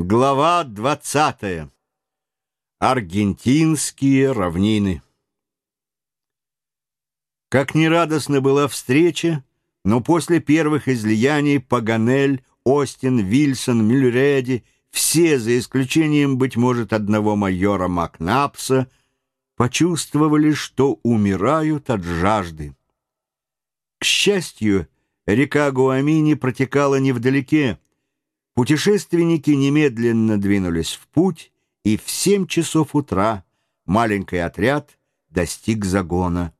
Глава 20. Аргентинские равнины. Как нерадостна была встреча, но после первых излияний Паганель, Остин, Вильсон, Мюльреди, все, за исключением, быть может, одного майора Макнапса, почувствовали, что умирают от жажды. К счастью, река Гуамини протекала невдалеке, Путешественники немедленно двинулись в путь, и в семь часов утра маленький отряд достиг загона.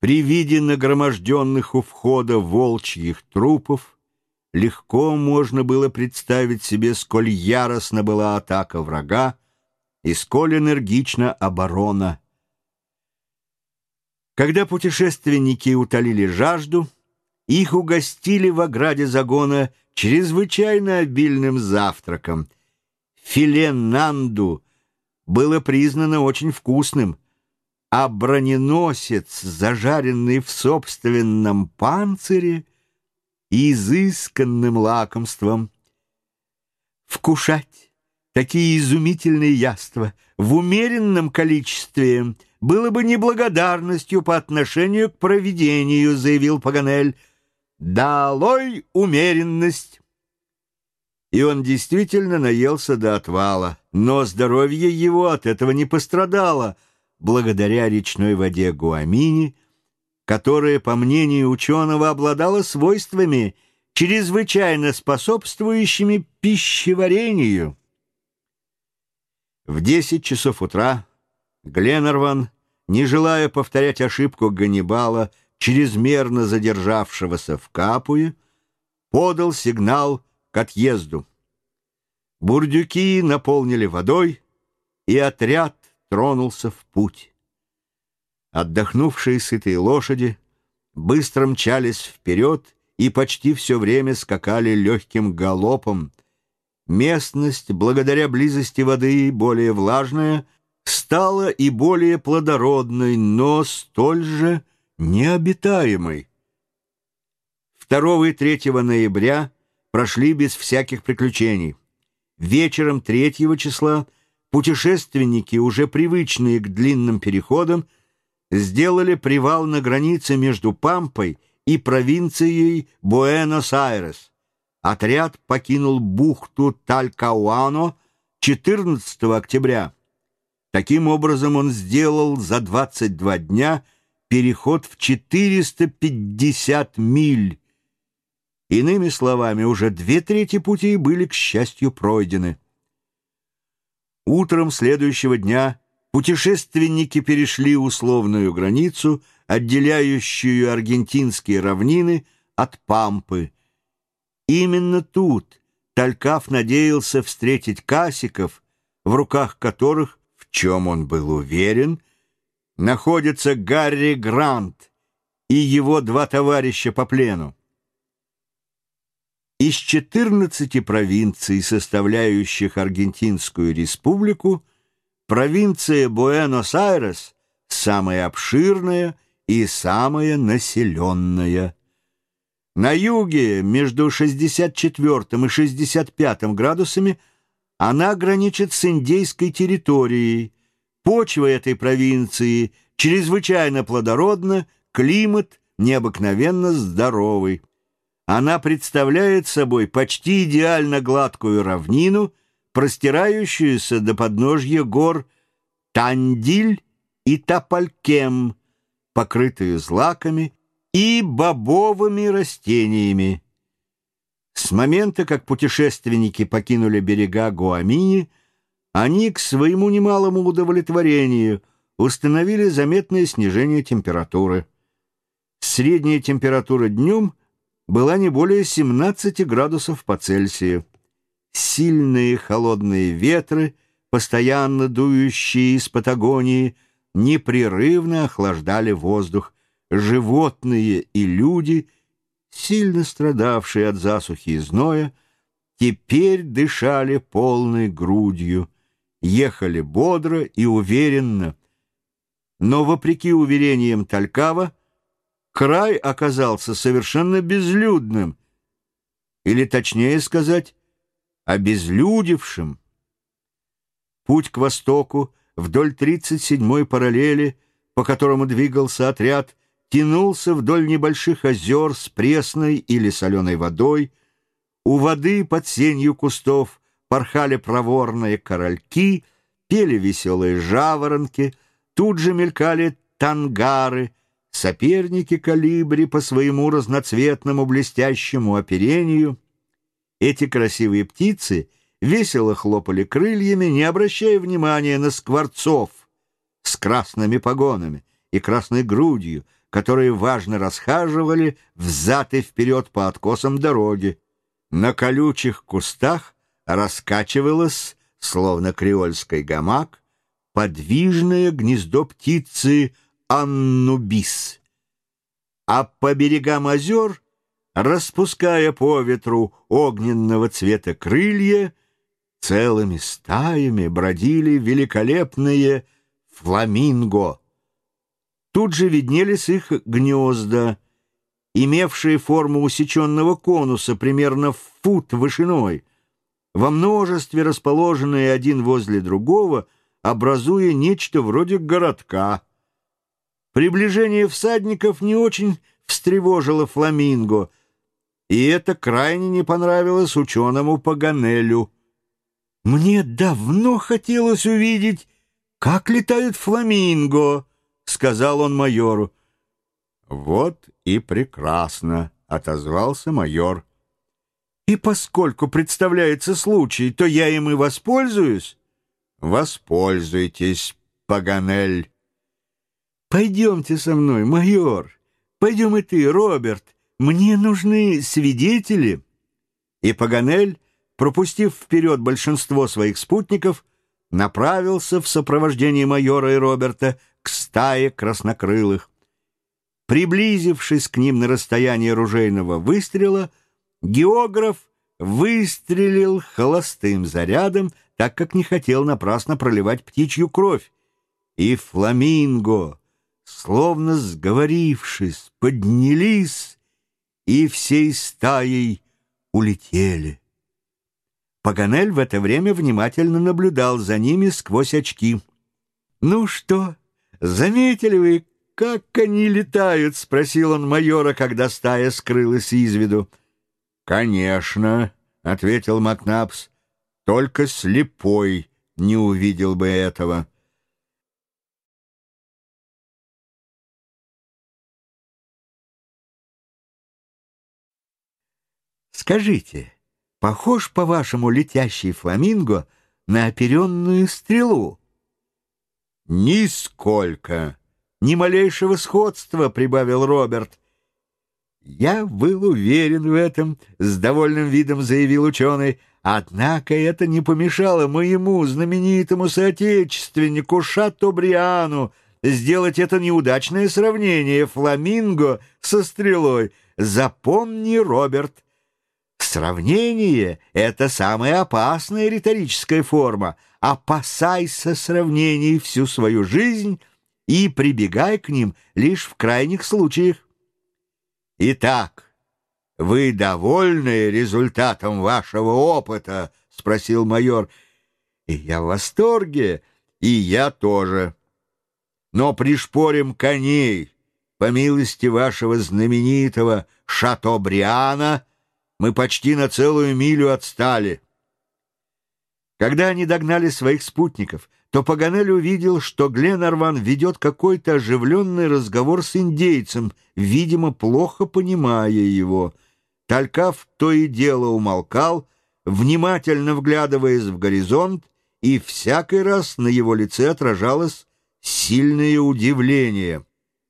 При виде нагроможденных у входа волчьих трупов легко можно было представить себе, сколь яростна была атака врага и сколь энергична оборона. Когда путешественники утолили жажду, их угостили в ограде загона чрезвычайно обильным завтраком. Филе нанду было признано очень вкусным, а броненосец, зажаренный в собственном панцире, изысканным лакомством. Вкушать такие изумительные яства в умеренном количестве было бы неблагодарностью по отношению к провидению, заявил Паганель, «Долой умеренность!» И он действительно наелся до отвала, но здоровье его от этого не пострадало, благодаря речной воде Гуамини, которая, по мнению ученого, обладала свойствами, чрезвычайно способствующими пищеварению. В десять часов утра Гленнерван, не желая повторять ошибку Ганнибала, чрезмерно задержавшегося в Капуе, подал сигнал к отъезду. Бурдюки наполнили водой, и отряд тронулся в путь. Отдохнувшие сытые лошади быстро мчались вперед и почти все время скакали легким галопом. Местность, благодаря близости воды, более влажная, стала и более плодородной, но столь же необитаемой. 2 и 3 ноября прошли без всяких приключений. Вечером 3 числа путешественники, уже привычные к длинным переходам, сделали привал на границе между Пампой и провинцией Буэнос-Айрес. Отряд покинул бухту Талькауано 14 октября. Таким образом, он сделал за 22 дня переход в 450 миль. Иными словами, уже две трети пути были, к счастью, пройдены. Утром следующего дня путешественники перешли условную границу, отделяющую аргентинские равнины от Пампы. Именно тут Талькав надеялся встретить касиков, в руках которых, в чем он был уверен, — находится Гарри Грант и его два товарища по плену. Из 14 провинций, составляющих Аргентинскую республику, провинция Буэнос-Айрес самая обширная и самая населенная. На юге, между 64 и 65 градусами, она граничит с индейской территорией, Почва этой провинции чрезвычайно плодородна, климат необыкновенно здоровый. Она представляет собой почти идеально гладкую равнину, простирающуюся до подножья гор Тандиль и Тапалькем, покрытую злаками и бобовыми растениями. С момента, как путешественники покинули берега Гуамини, они к своему немалому удовлетворению установили заметное снижение температуры. Средняя температура днем была не более 17 градусов по Цельсию. Сильные холодные ветры, постоянно дующие из Патагонии, непрерывно охлаждали воздух. Животные и люди, сильно страдавшие от засухи и зноя, теперь дышали полной грудью ехали бодро и уверенно. Но, вопреки уверениям Талькава, край оказался совершенно безлюдным, или, точнее сказать, обезлюдевшим. Путь к востоку вдоль 37-й параллели, по которому двигался отряд, тянулся вдоль небольших озер с пресной или соленой водой. У воды под сенью кустов порхали проворные корольки, пели веселые жаворонки, тут же мелькали тангары, соперники калибри по своему разноцветному блестящему оперению. Эти красивые птицы весело хлопали крыльями, не обращая внимания на скворцов с красными погонами и красной грудью, которые важно расхаживали взад и вперед по откосам дороги. На колючих кустах раскачивалось, словно креольский гамак, подвижное гнездо птицы Аннубис. А по берегам озер, распуская по ветру огненного цвета крылья, целыми стаями бродили великолепные фламинго — Тут же виднелись их гнезда, имевшие форму усеченного конуса примерно в фут вышиной, во множестве расположенные один возле другого, образуя нечто вроде городка. Приближение всадников не очень встревожило фламинго, и это крайне не понравилось ученому Паганелю. «Мне давно хотелось увидеть, как летают фламинго», — сказал он майору. «Вот и прекрасно», — отозвался майор. «И поскольку представляется случай, то я им и воспользуюсь?» «Воспользуйтесь, Паганель». «Пойдемте со мной, майор. Пойдем и ты, Роберт. Мне нужны свидетели». И Паганель, пропустив вперед большинство своих спутников, направился в сопровождении майора и Роберта к стае краснокрылых. Приблизившись к ним на расстояние ружейного выстрела, географ выстрелил холостым зарядом, так как не хотел напрасно проливать птичью кровь. И фламинго, словно сговорившись, поднялись и всей стаей улетели. Паганель в это время внимательно наблюдал за ними сквозь очки. «Ну что?» «Заметили вы, как они летают?» — спросил он майора, когда стая скрылась из виду. «Конечно», — ответил Макнапс, — «только слепой не увидел бы этого». «Скажите, похож, по-вашему, летящий фламинго на оперенную стрелу?» «Нисколько! Ни малейшего сходства!» — прибавил Роберт. «Я был уверен в этом», — с довольным видом заявил ученый. «Однако это не помешало моему знаменитому соотечественнику Шатобриану сделать это неудачное сравнение фламинго со стрелой. Запомни, Роберт, сравнение — это самая опасная риторическая форма — опасайся сравнений всю свою жизнь и прибегай к ним лишь в крайних случаях. Итак, вы довольны результатом вашего опыта? — спросил майор. И я в восторге, и я тоже. Но пришпорим коней, по милости вашего знаменитого Шатобриана, мы почти на целую милю отстали. Когда они догнали своих спутников, то Паганель увидел, что Гленарван ведет какой-то оживленный разговор с индейцем, видимо, плохо понимая его. Талькав то и дело умолкал, внимательно вглядываясь в горизонт, и всякий раз на его лице отражалось сильное удивление.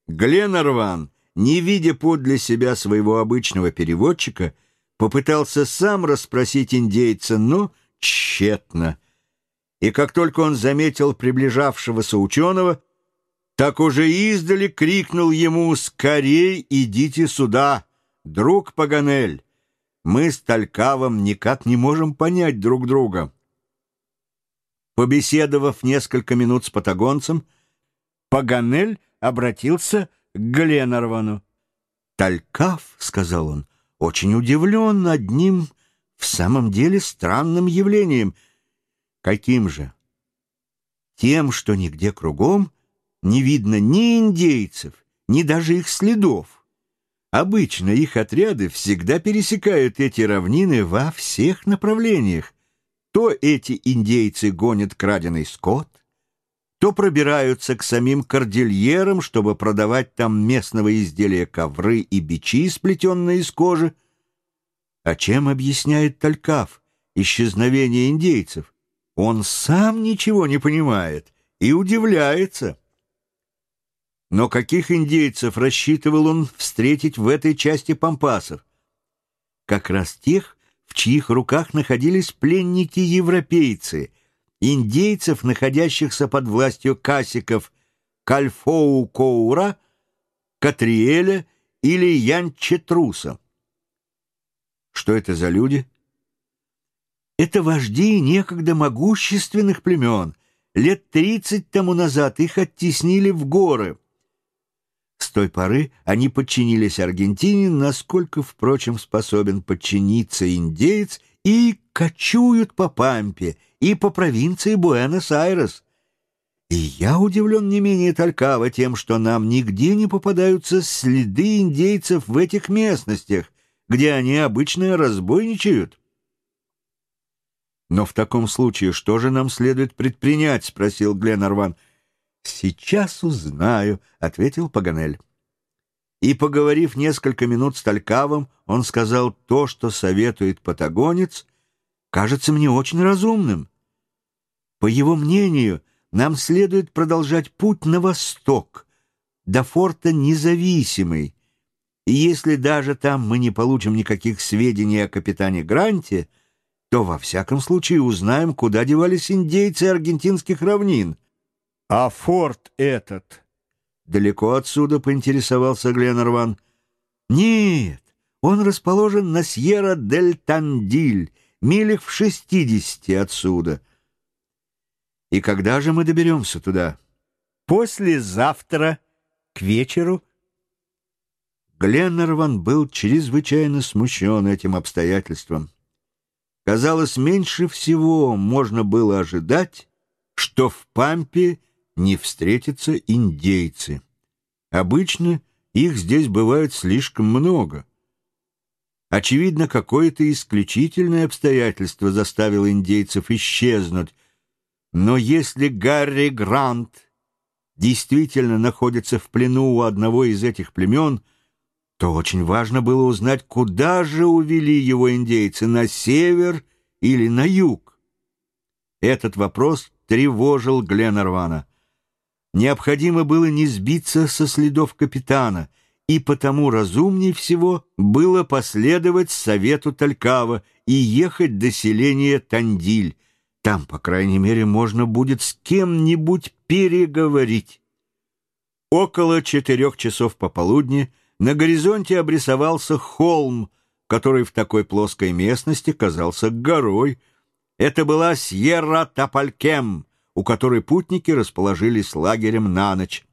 Гленарван, не видя подле себя своего обычного переводчика, попытался сам расспросить индейца, но тщетно. И как только он заметил приближавшегося ученого, так уже издали крикнул ему «Скорей идите сюда, друг Паганель! Мы с Талькавом никак не можем понять друг друга». Побеседовав несколько минут с патагонцем, Паганель обратился к Гленарвану. «Талькав», — сказал он, — «очень удивлен одним в самом деле странным явлением. Каким же? Тем, что нигде кругом не видно ни индейцев, ни даже их следов. Обычно их отряды всегда пересекают эти равнины во всех направлениях. То эти индейцы гонят краденый скот, то пробираются к самим кордильерам, чтобы продавать там местного изделия ковры и бичи, сплетенные из кожи. А чем объясняет Талькав исчезновение индейцев? Он сам ничего не понимает и удивляется. Но каких индейцев рассчитывал он встретить в этой части пампасов? Как раз тех, в чьих руках находились пленники-европейцы — индейцев, находящихся под властью касиков Кальфоу-Коура, Катриэля или Янчетруса. Что это за люди? Это вожди некогда могущественных племен. Лет тридцать тому назад их оттеснили в горы. С той поры они подчинились Аргентине, насколько, впрочем, способен подчиниться индеец, и кочуют по Пампе, и по провинции Буэнос-Айрес. И я удивлен не менее Талькава тем, что нам нигде не попадаются следы индейцев в этих местностях, где они обычно разбойничают. «Но в таком случае что же нам следует предпринять?» — спросил Гленарван. «Сейчас узнаю», — ответил Паганель. И, поговорив несколько минут с Талькавом, он сказал то, что советует патагонец, кажется мне очень разумным. По его мнению, нам следует продолжать путь на восток, до форта Независимый, и если даже там мы не получим никаких сведений о капитане Гранте, то во всяком случае узнаем, куда девались индейцы аргентинских равнин. А форт этот далеко отсюда поинтересовался Гленарван. Нет, он расположен на Сьерра-дель-Тандиль, милях в шестидесяти отсюда. И когда же мы доберемся туда? Послезавтра, к вечеру. Гленнерван был чрезвычайно смущен этим обстоятельством. Казалось, меньше всего можно было ожидать, что в Пампе не встретятся индейцы. Обычно их здесь бывает слишком много. Очевидно, какое-то исключительное обстоятельство заставило индейцев исчезнуть, но если Гарри Грант действительно находится в плену у одного из этих племен, то очень важно было узнать, куда же увели его индейцы, на север или на юг. Этот вопрос тревожил Гленарвана. Необходимо было не сбиться со следов капитана, и потому разумней всего было последовать совету Талькава и ехать до селения Тандиль, там, по крайней мере, можно будет с кем-нибудь переговорить. Около четырех часов пополудни на горизонте обрисовался холм, который в такой плоской местности казался горой. Это была Сьерра-Тапалькем, у которой путники расположились лагерем на ночь.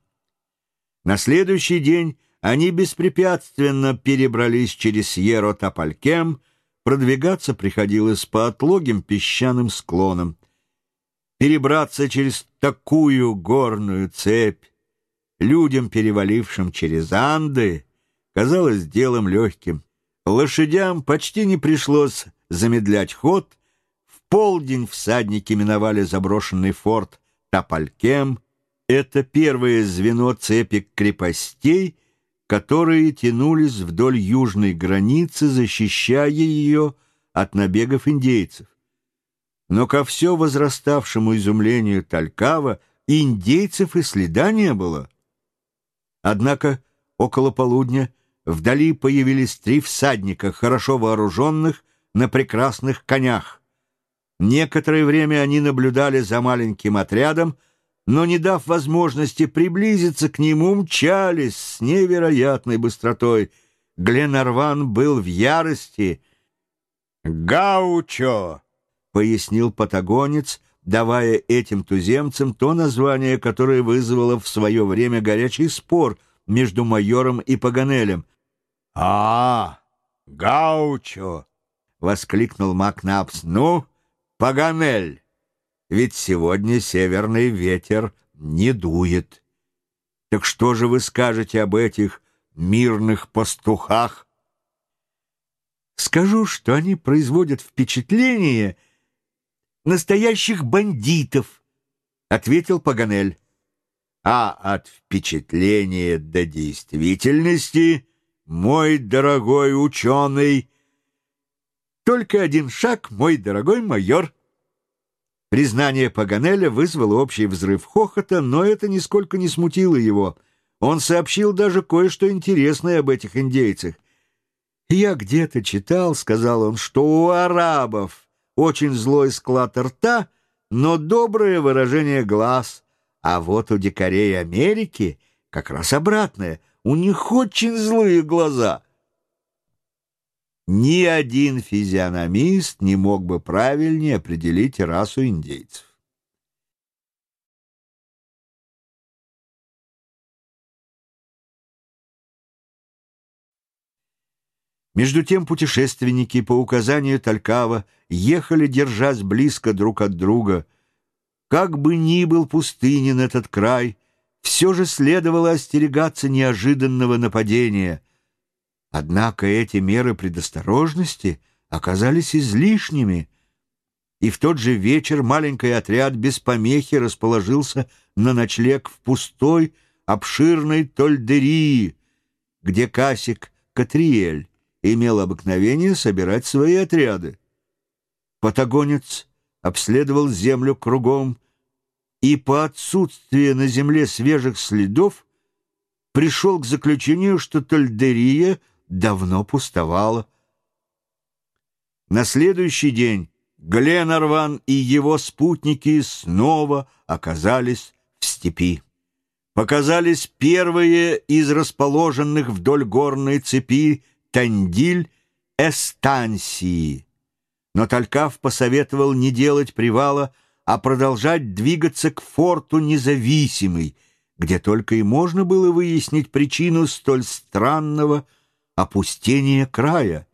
На следующий день они беспрепятственно перебрались через Сьерра-Тапалькем, Продвигаться приходилось по отлогим песчаным склонам. Перебраться через такую горную цепь людям, перевалившим через Анды, казалось делом легким. Лошадям почти не пришлось замедлять ход. В полдень всадники миновали заброшенный форт Тапалькем. Это первое звено цепи крепостей, которые тянулись вдоль южной границы, защищая ее от набегов индейцев. Но ко все возраставшему изумлению Талькава индейцев и следа не было. Однако около полудня вдали появились три всадника, хорошо вооруженных, на прекрасных конях. Некоторое время они наблюдали за маленьким отрядом, но, не дав возможности приблизиться к нему, мчались с невероятной быстротой. Гленарван был в ярости. «Гаучо!» — пояснил патагонец, давая этим туземцам то название, которое вызвало в свое время горячий спор между майором и Паганелем. «А, Гаучо!» воскликнул Макнапс. «Ну, Паганель, ведь сегодня северный ветер не дует. Так что же вы скажете об этих мирных пастухах?» «Скажу, что они производят впечатление настоящих бандитов», — ответил Паганель. «А от впечатления до действительности, мой дорогой ученый...» Только один шаг, мой дорогой майор. Признание Паганеля вызвало общий взрыв хохота, но это нисколько не смутило его. Он сообщил даже кое-что интересное об этих индейцах. «Я где-то читал, — сказал он, — что у арабов очень злой склад рта, но доброе выражение глаз, а вот у дикарей Америки как раз обратное, у них очень злые глаза». Ни один физиономист не мог бы правильнее определить расу индейцев. Между тем путешественники по указанию Талькава ехали, держась близко друг от друга. Как бы ни был пустынен этот край, все же следовало остерегаться неожиданного нападения — Однако эти меры предосторожности оказались излишними, и в тот же вечер маленький отряд без помехи расположился на ночлег в пустой, обширной Тольдерии, где Касик Катриэль имел обыкновение собирать свои отряды. Патагонец обследовал землю кругом и по отсутствию на земле свежих следов пришел к заключению, что Тольдерия — давно пустовала. На следующий день Гленарван и его спутники снова оказались в степи. Показались первые из расположенных вдоль горной цепи Тандиль эстанции. Но Талькав посоветовал не делать привала, а продолжать двигаться к форту независимый, где только и можно было выяснить причину столь странного опустение края.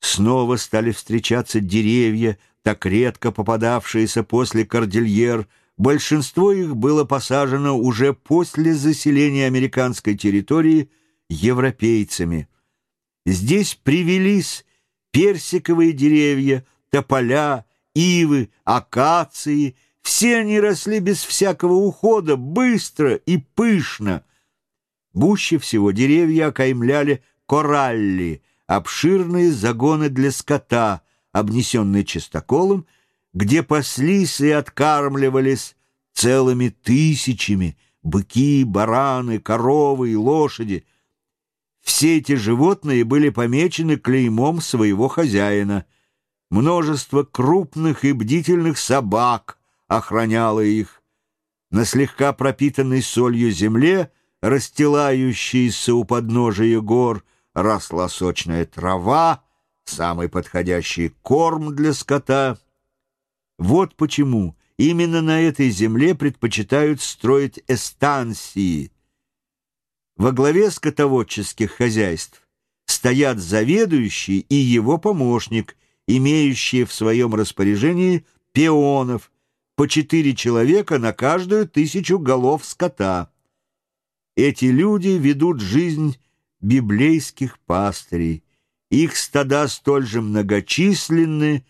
Снова стали встречаться деревья, так редко попадавшиеся после кордильер. Большинство их было посажено уже после заселения американской территории европейцами. Здесь привелись персиковые деревья, тополя, ивы, акации. Все они росли без всякого ухода, быстро и пышно. Гуще всего деревья окаймляли коралли, обширные загоны для скота, обнесенные чистоколом, где паслись и откармливались целыми тысячами быки, бараны, коровы и лошади. Все эти животные были помечены клеймом своего хозяина. Множество крупных и бдительных собак охраняло их. На слегка пропитанной солью земле — расстилающиеся у подножия гор, росла сочная трава, самый подходящий корм для скота. Вот почему именно на этой земле предпочитают строить эстанции. Во главе скотоводческих хозяйств стоят заведующий и его помощник, имеющие в своем распоряжении пионов, по четыре человека на каждую тысячу голов скота. Эти люди ведут жизнь библейских пастырей. Их стада столь же многочисленны,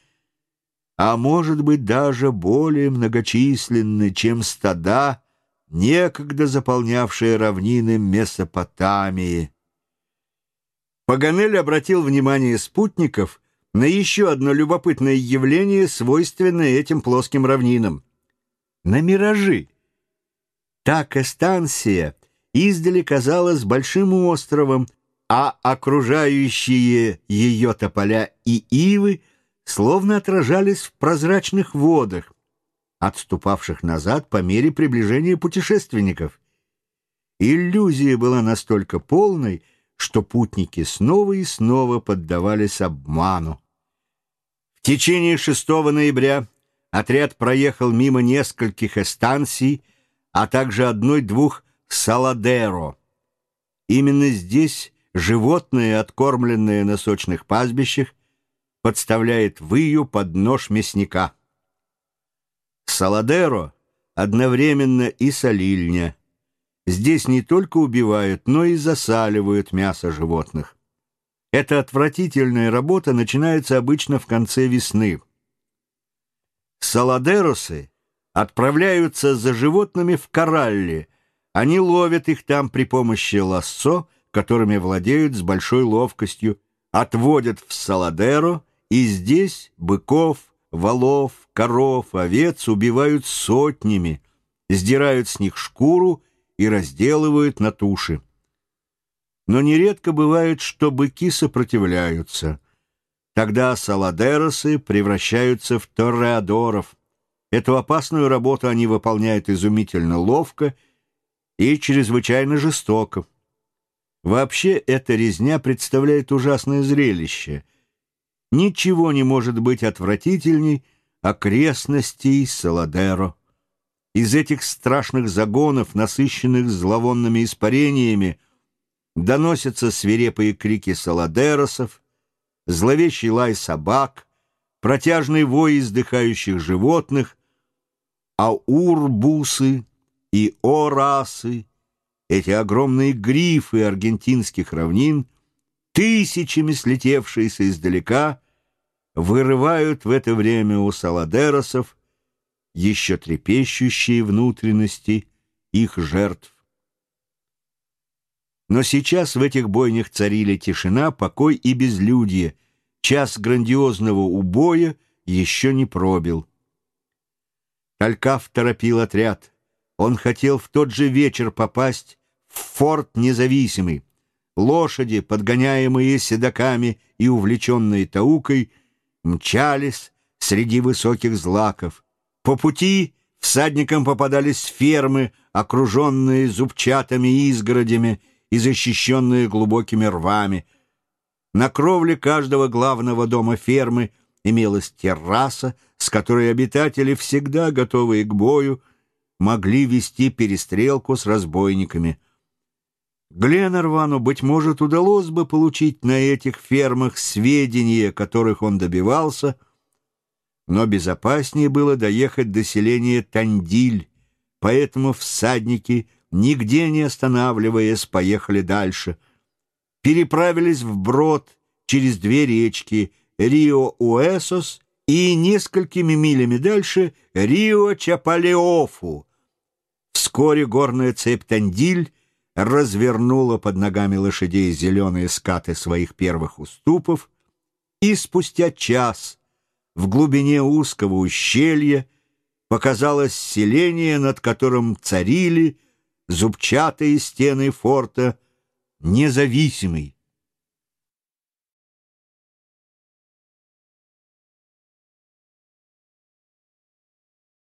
а может быть даже более многочисленны, чем стада, некогда заполнявшие равнины Месопотамии. Паганель обратил внимание спутников на еще одно любопытное явление, свойственное этим плоским равнинам — на миражи. Так эстанция — издали казалась большим островом, а окружающие ее тополя и ивы словно отражались в прозрачных водах, отступавших назад по мере приближения путешественников. Иллюзия была настолько полной, что путники снова и снова поддавались обману. В течение 6 ноября отряд проехал мимо нескольких эстанций, а также одной-двух Саладеро. Именно здесь животные, откормленные на сочных пастбищах, подставляет выю под нож мясника. Саладеро одновременно и солильня. Здесь не только убивают, но и засаливают мясо животных. Эта отвратительная работа начинается обычно в конце весны. Саладеросы отправляются за животными в коралле. Они ловят их там при помощи лассо, которыми владеют с большой ловкостью, отводят в Саладеро, и здесь быков, волов, коров, овец убивают сотнями, сдирают с них шкуру и разделывают на туши. Но нередко бывает, что быки сопротивляются. Тогда саладеросы превращаются в тореадоров. Эту опасную работу они выполняют изумительно ловко и чрезвычайно жестоко. Вообще эта резня представляет ужасное зрелище. Ничего не может быть отвратительней окрестностей Саладеро. Из этих страшных загонов, насыщенных зловонными испарениями, доносятся свирепые крики саладеросов, зловещий лай собак, протяжный вой издыхающих животных, а урбусы и орасы, эти огромные грифы аргентинских равнин, тысячами слетевшиеся издалека, вырывают в это время у саладеросов еще трепещущие внутренности их жертв. Но сейчас в этих бойнях царили тишина, покой и безлюдье. Час грандиозного убоя еще не пробил. Талькав торопил отряд. Он хотел в тот же вечер попасть в форт независимый. Лошади, подгоняемые седаками и увлеченные таукой, мчались среди высоких злаков. По пути всадникам попадались фермы, окруженные зубчатыми изгородями и защищенные глубокими рвами. На кровле каждого главного дома фермы имелась терраса, с которой обитатели, всегда готовые к бою, могли вести перестрелку с разбойниками. Гленнервану, быть может, удалось бы получить на этих фермах сведения, которых он добивался — но безопаснее было доехать до селения Тандиль, поэтому всадники, нигде не останавливаясь, поехали дальше. Переправились вброд через две речки Рио-Уэсос и несколькими милями дальше Рио-Чапалеофу. Вскоре горная цепь Тандиль развернула под ногами лошадей зеленые скаты своих первых уступов, и спустя час — в глубине узкого ущелья показалось селение, над которым царили зубчатые стены форта, независимый,